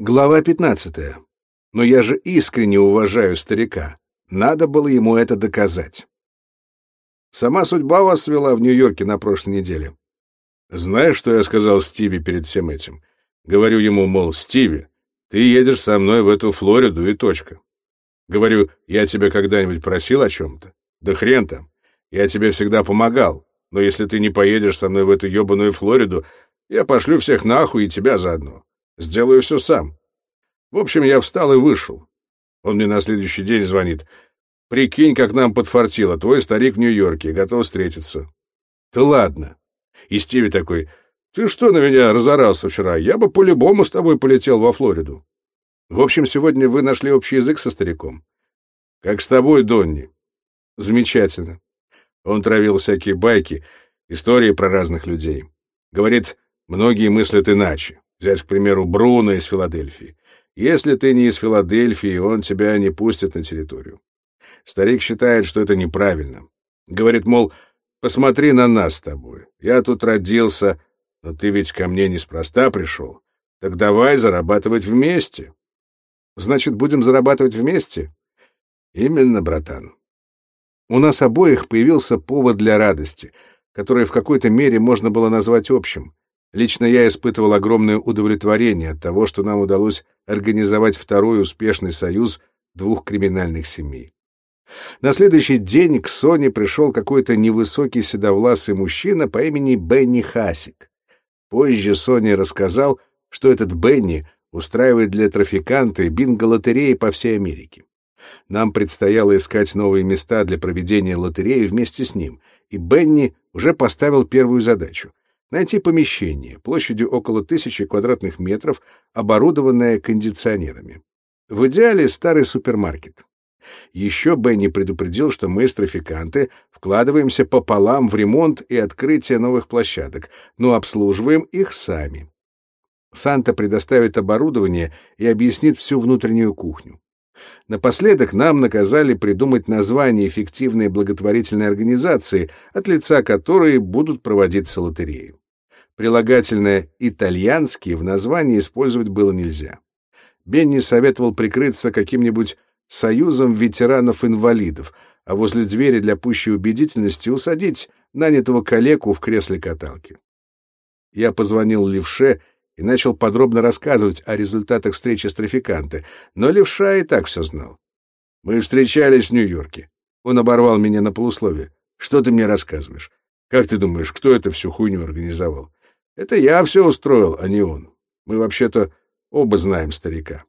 Глава 15. Но я же искренне уважаю старика. Надо было ему это доказать. Сама судьба вас свела в Нью-Йорке на прошлой неделе. Знаешь, что я сказал Стиви перед всем этим? Говорю ему, мол, Стиви, ты едешь со мной в эту Флориду и точка. Говорю, я тебя когда-нибудь просил о чем-то? Да хрен там. Я тебе всегда помогал. Но если ты не поедешь со мной в эту ебаную Флориду, я пошлю всех нахуй и тебя заодно. Сделаю все сам. В общем, я встал и вышел. Он мне на следующий день звонит. Прикинь, как нам подфартило. Твой старик в Нью-Йорке, готов встретиться. Да ладно. И Стиви такой, ты что на меня разорался вчера? Я бы по-любому с тобой полетел во Флориду. В общем, сегодня вы нашли общий язык со стариком. Как с тобой, Донни. Замечательно. Он травил всякие байки, истории про разных людей. Говорит, многие мыслят иначе. Взять, к примеру, Бруно из Филадельфии. Если ты не из Филадельфии, он тебя не пустит на территорию. Старик считает, что это неправильно. Говорит, мол, посмотри на нас с тобой. Я тут родился, но ты ведь ко мне неспроста пришел. Так давай зарабатывать вместе. Значит, будем зарабатывать вместе? Именно, братан. У нас обоих появился повод для радости, который в какой-то мере можно было назвать общим. Лично я испытывал огромное удовлетворение от того, что нам удалось организовать второй успешный союз двух криминальных семей. На следующий день к Соне пришел какой-то невысокий седовласый мужчина по имени Бенни Хасик. Позже Соня рассказал, что этот Бенни устраивает для трафиканта бинго-лотереи по всей Америке. Нам предстояло искать новые места для проведения лотереи вместе с ним, и Бенни уже поставил первую задачу найти помещение площадью около тысячи квадратных метров, оборудованное кондиционерами. В идеале старый супермаркет. Еще Бенни предупредил, что мы, трафиканты, вкладываемся пополам в ремонт и открытие новых площадок, но обслуживаем их сами. Санта предоставит оборудование и объяснит всю внутреннюю кухню. Напоследок нам наказали придумать название эффективной благотворительной организации, от лица которой будут проводиться лотереи. Прилагательное «итальянский» в названии использовать было нельзя. Бенни советовал прикрыться каким-нибудь «союзом ветеранов-инвалидов», а возле двери для пущей убедительности усадить нанятого калеку в кресле каталки. Я позвонил Левше и начал подробно рассказывать о результатах встречи с трафиканты, но Левша и так все знал. Мы встречались в Нью-Йорке. Он оборвал меня на полусловие. Что ты мне рассказываешь? Как ты думаешь, кто это всю хуйню организовал? Это я все устроил, а не он. Мы вообще-то оба знаем старика.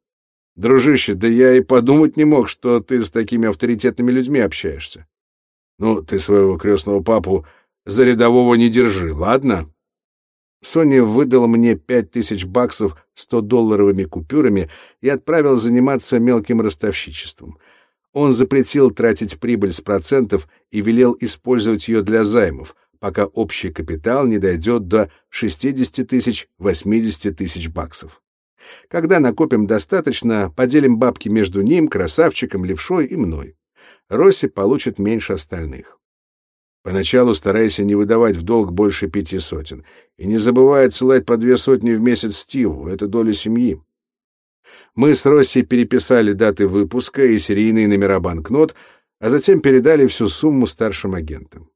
Дружище, да я и подумать не мог, что ты с такими авторитетными людьми общаешься. Ну, ты своего крестного папу за рядового не держи, ладно? Соня выдала мне пять тысяч баксов сто долларовыми купюрами и отправил заниматься мелким ростовщичеством. Он запретил тратить прибыль с процентов и велел использовать ее для займов, пока общий капитал не дойдет до 60 тысяч, 80 тысяч баксов. Когда накопим достаточно, поделим бабки между ним, красавчиком, левшой и мной. Росси получит меньше остальных. Поначалу старайся не выдавать в долг больше пяти сотен. И не забывай отсылать по две сотни в месяц Стиву, это доля семьи. Мы с Росси переписали даты выпуска и серийные номера банкнот, а затем передали всю сумму старшим агентам.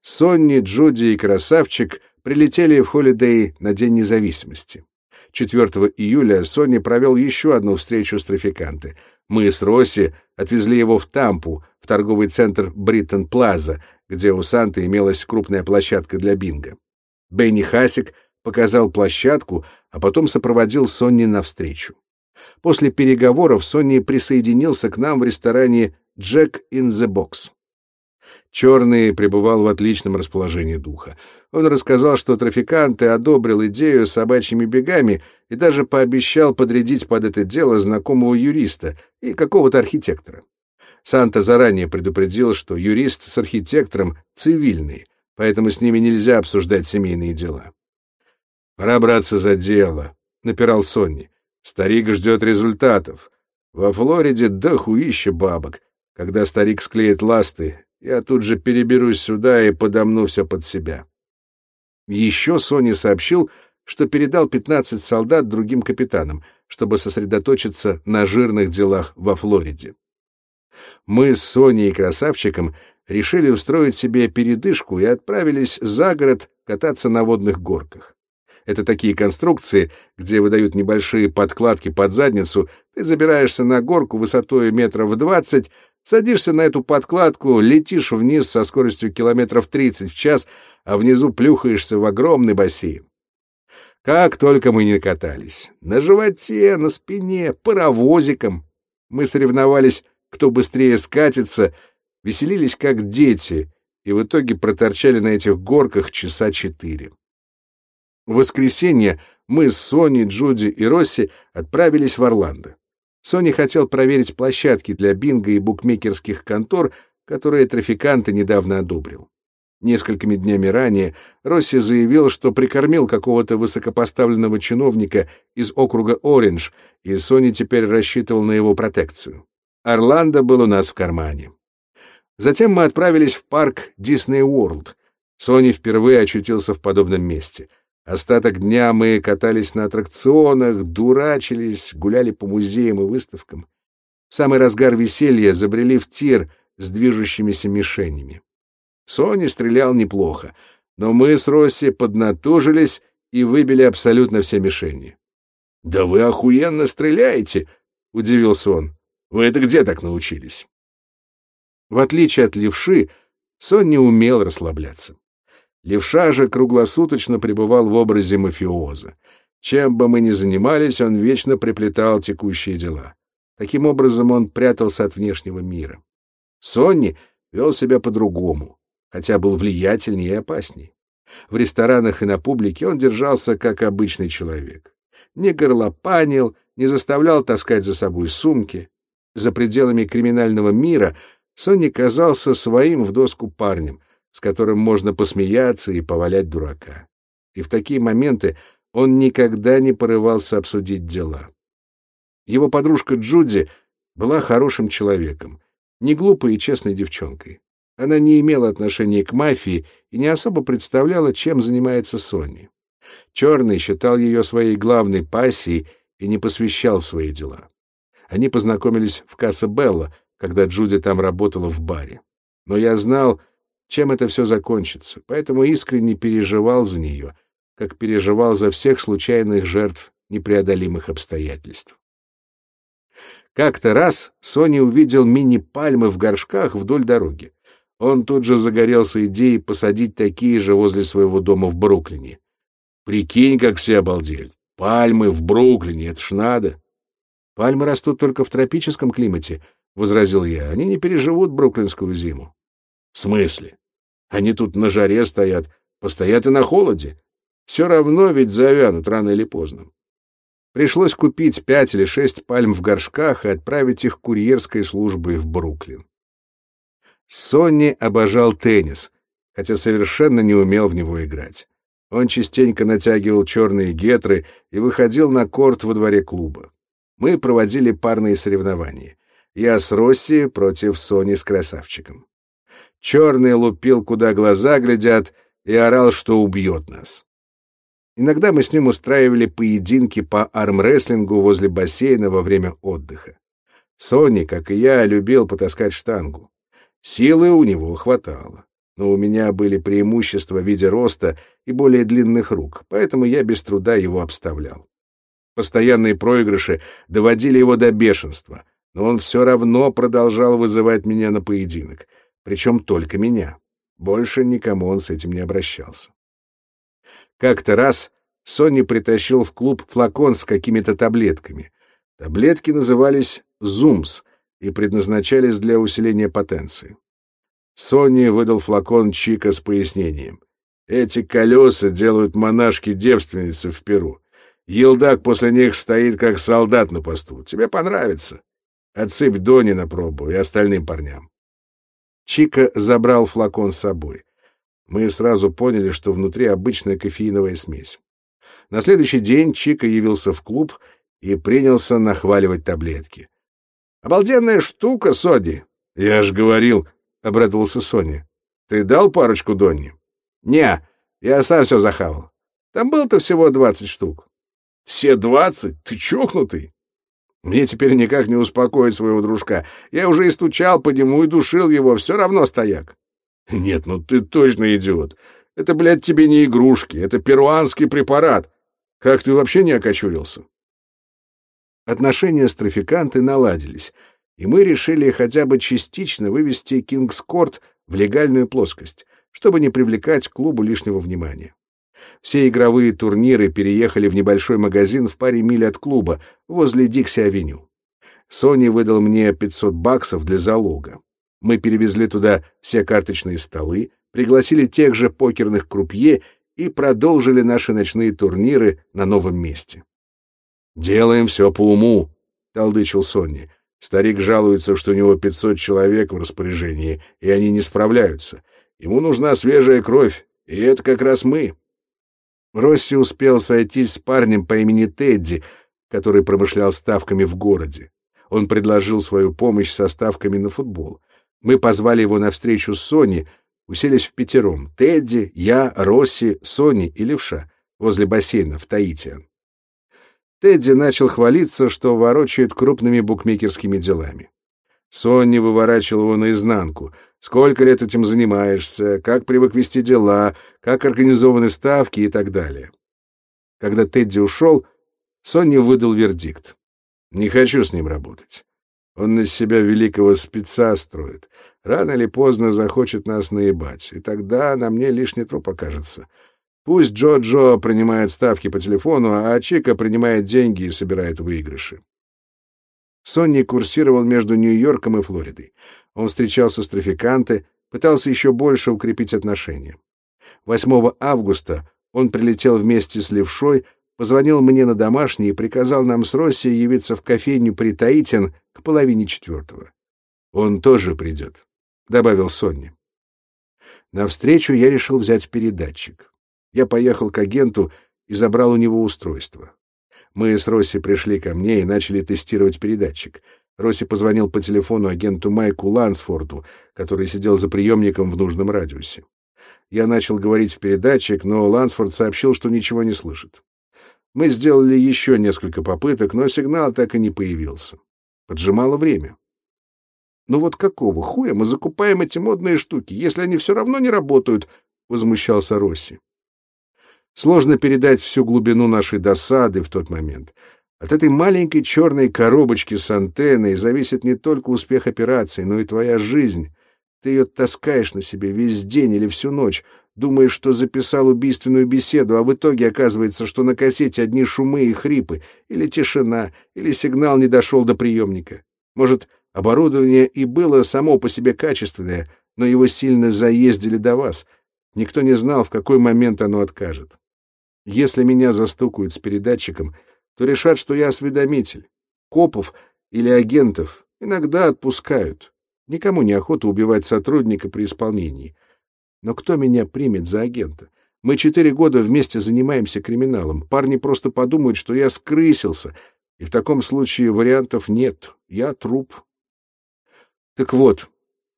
Сонни, Джуди и Красавчик прилетели в Холидей на День независимости. 4 июля Сонни провел еще одну встречу с трафиканты. Мы с Росси отвезли его в Тампу, в торговый центр Бриттон Плаза, где у Санты имелась крупная площадка для бинго. Бенни Хасик показал площадку, а потом сопроводил Сонни навстречу. После переговоров Сонни присоединился к нам в ресторане «Джек in the Box». Черный пребывал в отличном расположении духа. Он рассказал, что трафиканты одобрил идею с собачьими бегами и даже пообещал подрядить под это дело знакомого юриста и какого-то архитектора. Санта заранее предупредил, что юрист с архитектором цивильный, поэтому с ними нельзя обсуждать семейные дела. «Пора браться за дело», — напирал Сонни. «Старик ждет результатов. Во Флориде дохуище бабок. Когда старик склеит ласты, я тут же переберусь сюда и подомну все под себя. Еще Сони сообщил, что передал 15 солдат другим капитанам, чтобы сосредоточиться на жирных делах во Флориде. Мы с Соней и Красавчиком решили устроить себе передышку и отправились за город кататься на водных горках. Это такие конструкции, где выдают небольшие подкладки под задницу, ты забираешься на горку высотой метров двадцать, садишься на эту подкладку, летишь вниз со скоростью километров тридцать в час, а внизу плюхаешься в огромный бассейн. Как только мы не катались. На животе, на спине, паровозиком. Мы соревновались, кто быстрее скатится, веселились как дети, и в итоге проторчали на этих горках часа четыре. В воскресенье мы с Соней, Джуди и Росси отправились в Орландо. Сони хотел проверить площадки для бинго и букмекерских контор, которые трафиканты недавно одобрил. Несколькими днями ранее Росси заявил, что прикормил какого-то высокопоставленного чиновника из округа Ориндж, и Сони теперь рассчитывал на его протекцию. Орландо был у нас в кармане. Затем мы отправились в парк Дисней Уорлд. Сони впервые очутился в подобном месте. Остаток дня мы катались на аттракционах, дурачились, гуляли по музеям и выставкам. В самый разгар веселья забрели в тир с движущимися мишенями. Сони стрелял неплохо, но мы с Росси поднатужились и выбили абсолютно все мишени. — Да вы охуенно стреляете! — удивился он. — Вы это где так научились? В отличие от левши, Сон не умел расслабляться. Левша же круглосуточно пребывал в образе мафиоза. Чем бы мы ни занимались, он вечно приплетал текущие дела. Таким образом он прятался от внешнего мира. Сонни вел себя по-другому хотя был влиятельнее и опасней. В ресторанах и на публике он держался как обычный человек. Не горлопанил, не заставлял таскать за собой сумки. За пределами криминального мира Сонни казался своим в доску парнем, с которым можно посмеяться и повалять дурака. И в такие моменты он никогда не порывался обсудить дела. Его подружка Джуди была хорошим человеком, не глупой и честной девчонкой. Она не имела отношения к мафии и не особо представляла, чем занимается Сонни. Черный считал ее своей главной пассией и не посвящал свои дела. Они познакомились в Касса Белла, когда Джуди там работала в баре. Но я знал, чем это все закончится, поэтому искренне переживал за нее, как переживал за всех случайных жертв непреодолимых обстоятельств. Как-то раз Соня увидел мини-пальмы в горшках вдоль дороги. Он тут же загорелся идеей посадить такие же возле своего дома в Бруклине. Прикинь, как все обалдели. Пальмы в Бруклине, это ж надо. Пальмы растут только в тропическом климате, — возразил я. Они не переживут бруклинскую зиму. В смысле? Они тут на жаре стоят, постоят и на холоде. Все равно ведь завянут рано или поздно. Пришлось купить пять или шесть пальм в горшках и отправить их курьерской службой в Бруклин. Сонни обожал теннис, хотя совершенно не умел в него играть. Он частенько натягивал черные гетры и выходил на корт во дворе клуба. Мы проводили парные соревнования. Я с Росси против Сони с красавчиком. Черный лупил, куда глаза глядят, и орал, что убьет нас. Иногда мы с ним устраивали поединки по армрестлингу возле бассейна во время отдыха. Сони, как и я, любил потаскать штангу. Силы у него хватало, но у меня были преимущества в виде роста и более длинных рук, поэтому я без труда его обставлял. Постоянные проигрыши доводили его до бешенства, но он все равно продолжал вызывать меня на поединок, причем только меня. Больше никому он с этим не обращался. Как-то раз Сонни притащил в клуб флакон с какими-то таблетками. Таблетки назывались «Зумс», и предназначались для усиления потенции. Сони выдал флакон Чика с пояснением. Эти колеса делают монашки-девственницы в Перу. Елдак после них стоит как солдат на посту. Тебе понравится. Отсыпь Дони на пробу и остальным парням. Чика забрал флакон с собой. Мы сразу поняли, что внутри обычная кофеиновая смесь. На следующий день Чика явился в клуб и принялся нахваливать таблетки. Обалденная штука, Соди. Я ж говорил, — обрадовался Соня. Ты дал парочку Донни? Не, я сам все захавал. Там было-то всего двадцать штук. Все двадцать? Ты чокнутый? Мне теперь никак не успокоить своего дружка. Я уже и стучал по нему и душил его, все равно стояк. Нет, ну ты точно идиот. Это, блядь, тебе не игрушки, это перуанский препарат. Как ты вообще не окочурился? Отношения с трафиканты наладились, и мы решили хотя бы частично вывести Кингскорт в легальную плоскость, чтобы не привлекать клубу лишнего внимания. Все игровые турниры переехали в небольшой магазин в паре миль от клуба, возле Дикси-авеню. Сони выдал мне 500 баксов для залога. Мы перевезли туда все карточные столы, пригласили тех же покерных крупье и продолжили наши ночные турниры на новом месте. «Делаем все по уму», — толдычил Сонни. Старик жалуется, что у него 500 человек в распоряжении, и они не справляются. Ему нужна свежая кровь, и это как раз мы. Росси успел сойтись с парнем по имени Тедди, который промышлял ставками в городе. Он предложил свою помощь со ставками на футбол. Мы позвали его на встречу с Сони, уселись в пятером. Тедди, я, Росси, Сони и Левша возле бассейна в Таитиан. Тедди начал хвалиться, что ворочает крупными букмекерскими делами. Сонни выворачивал его наизнанку. Сколько лет этим занимаешься, как привык вести дела, как организованы ставки и так далее. Когда Тедди ушел, Сонни выдал вердикт. Не хочу с ним работать. Он на себя великого спеца строит. Рано или поздно захочет нас наебать, и тогда на мне лишний труп окажется. Пусть Джо-Джо принимает ставки по телефону, а Чика принимает деньги и собирает выигрыши. Сонни курсировал между Нью-Йорком и Флоридой. Он встречался с трафиканты, пытался еще больше укрепить отношения. 8 августа он прилетел вместе с Левшой, позвонил мне на домашний и приказал нам с Росси явиться в кофейню при Таитин к половине четвертого. «Он тоже придет», — добавил Сонни. На встречу я решил взять передатчик. Я поехал к агенту и забрал у него устройство. Мы с Росси пришли ко мне и начали тестировать передатчик. Росси позвонил по телефону агенту Майку Лансфорду, который сидел за приемником в нужном радиусе. Я начал говорить в передатчик, но Лансфорд сообщил, что ничего не слышит. Мы сделали еще несколько попыток, но сигнал так и не появился. Поджимало время. «Ну вот какого хуя мы закупаем эти модные штуки, если они все равно не работают?» — возмущался Росси. Сложно передать всю глубину нашей досады в тот момент. От этой маленькой черной коробочки с антенной зависит не только успех операции, но и твоя жизнь. Ты ее таскаешь на себе весь день или всю ночь, думаешь, что записал убийственную беседу, а в итоге оказывается, что на кассете одни шумы и хрипы, или тишина, или сигнал не дошел до приемника. Может, оборудование и было само по себе качественное, но его сильно заездили до вас. Никто не знал, в какой момент оно откажет. Если меня застукают с передатчиком, то решат, что я осведомитель. Копов или агентов иногда отпускают. Никому не охота убивать сотрудника при исполнении. Но кто меня примет за агента? Мы четыре года вместе занимаемся криминалом. Парни просто подумают, что я скрысился, и в таком случае вариантов нет. Я труп. Так вот,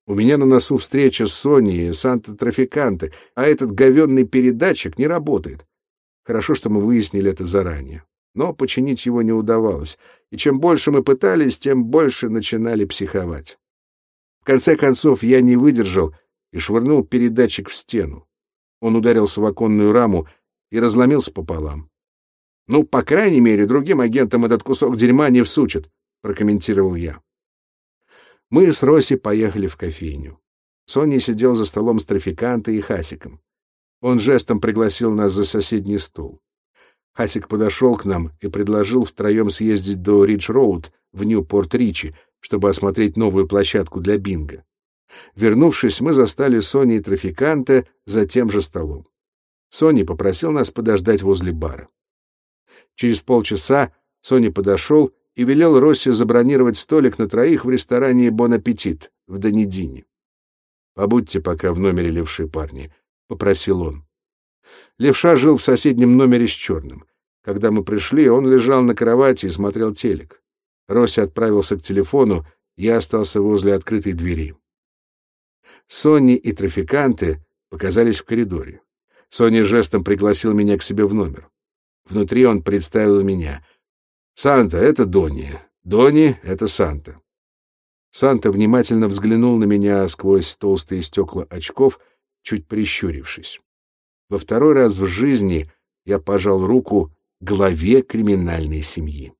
у меня на носу встреча с Соней и Санта-Трафиканте, а этот говенный передатчик не работает. Хорошо, что мы выяснили это заранее. Но починить его не удавалось, и чем больше мы пытались, тем больше начинали психовать. В конце концов, я не выдержал и швырнул передатчик в стену. Он ударился в оконную раму и разломился пополам. «Ну, по крайней мере, другим агентам этот кусок дерьма не всучат», — прокомментировал я. Мы с Роси поехали в кофейню. Соня сидел за столом с трафикантой и Хасиком. Он жестом пригласил нас за соседний стул. Хасик подошел к нам и предложил втроем съездить до Ридж-Роуд в Ньюпорт-Ричи, чтобы осмотреть новую площадку для бинго. Вернувшись, мы застали Сони и трафиканта за тем же столом. Сони попросил нас подождать возле бара. Через полчаса Сони подошел и велел Росси забронировать столик на троих в ресторане «Бон Аппетит» в Донедине. «Побудьте пока в номере левши парни», — попросил он. Левша жил в соседнем номере с черным. Когда мы пришли, он лежал на кровати и смотрел телек. Рося отправился к телефону, я остался возле открытой двери. Сонни и трафиканты показались в коридоре. Соня жестом пригласил меня к себе в номер. Внутри он представил меня. «Санта — это Донни. Донни — это Санта». Санта внимательно взглянул на меня сквозь толстые стекла очков, чуть прищурившись. Во второй раз в жизни я пожал руку главе криминальной семьи.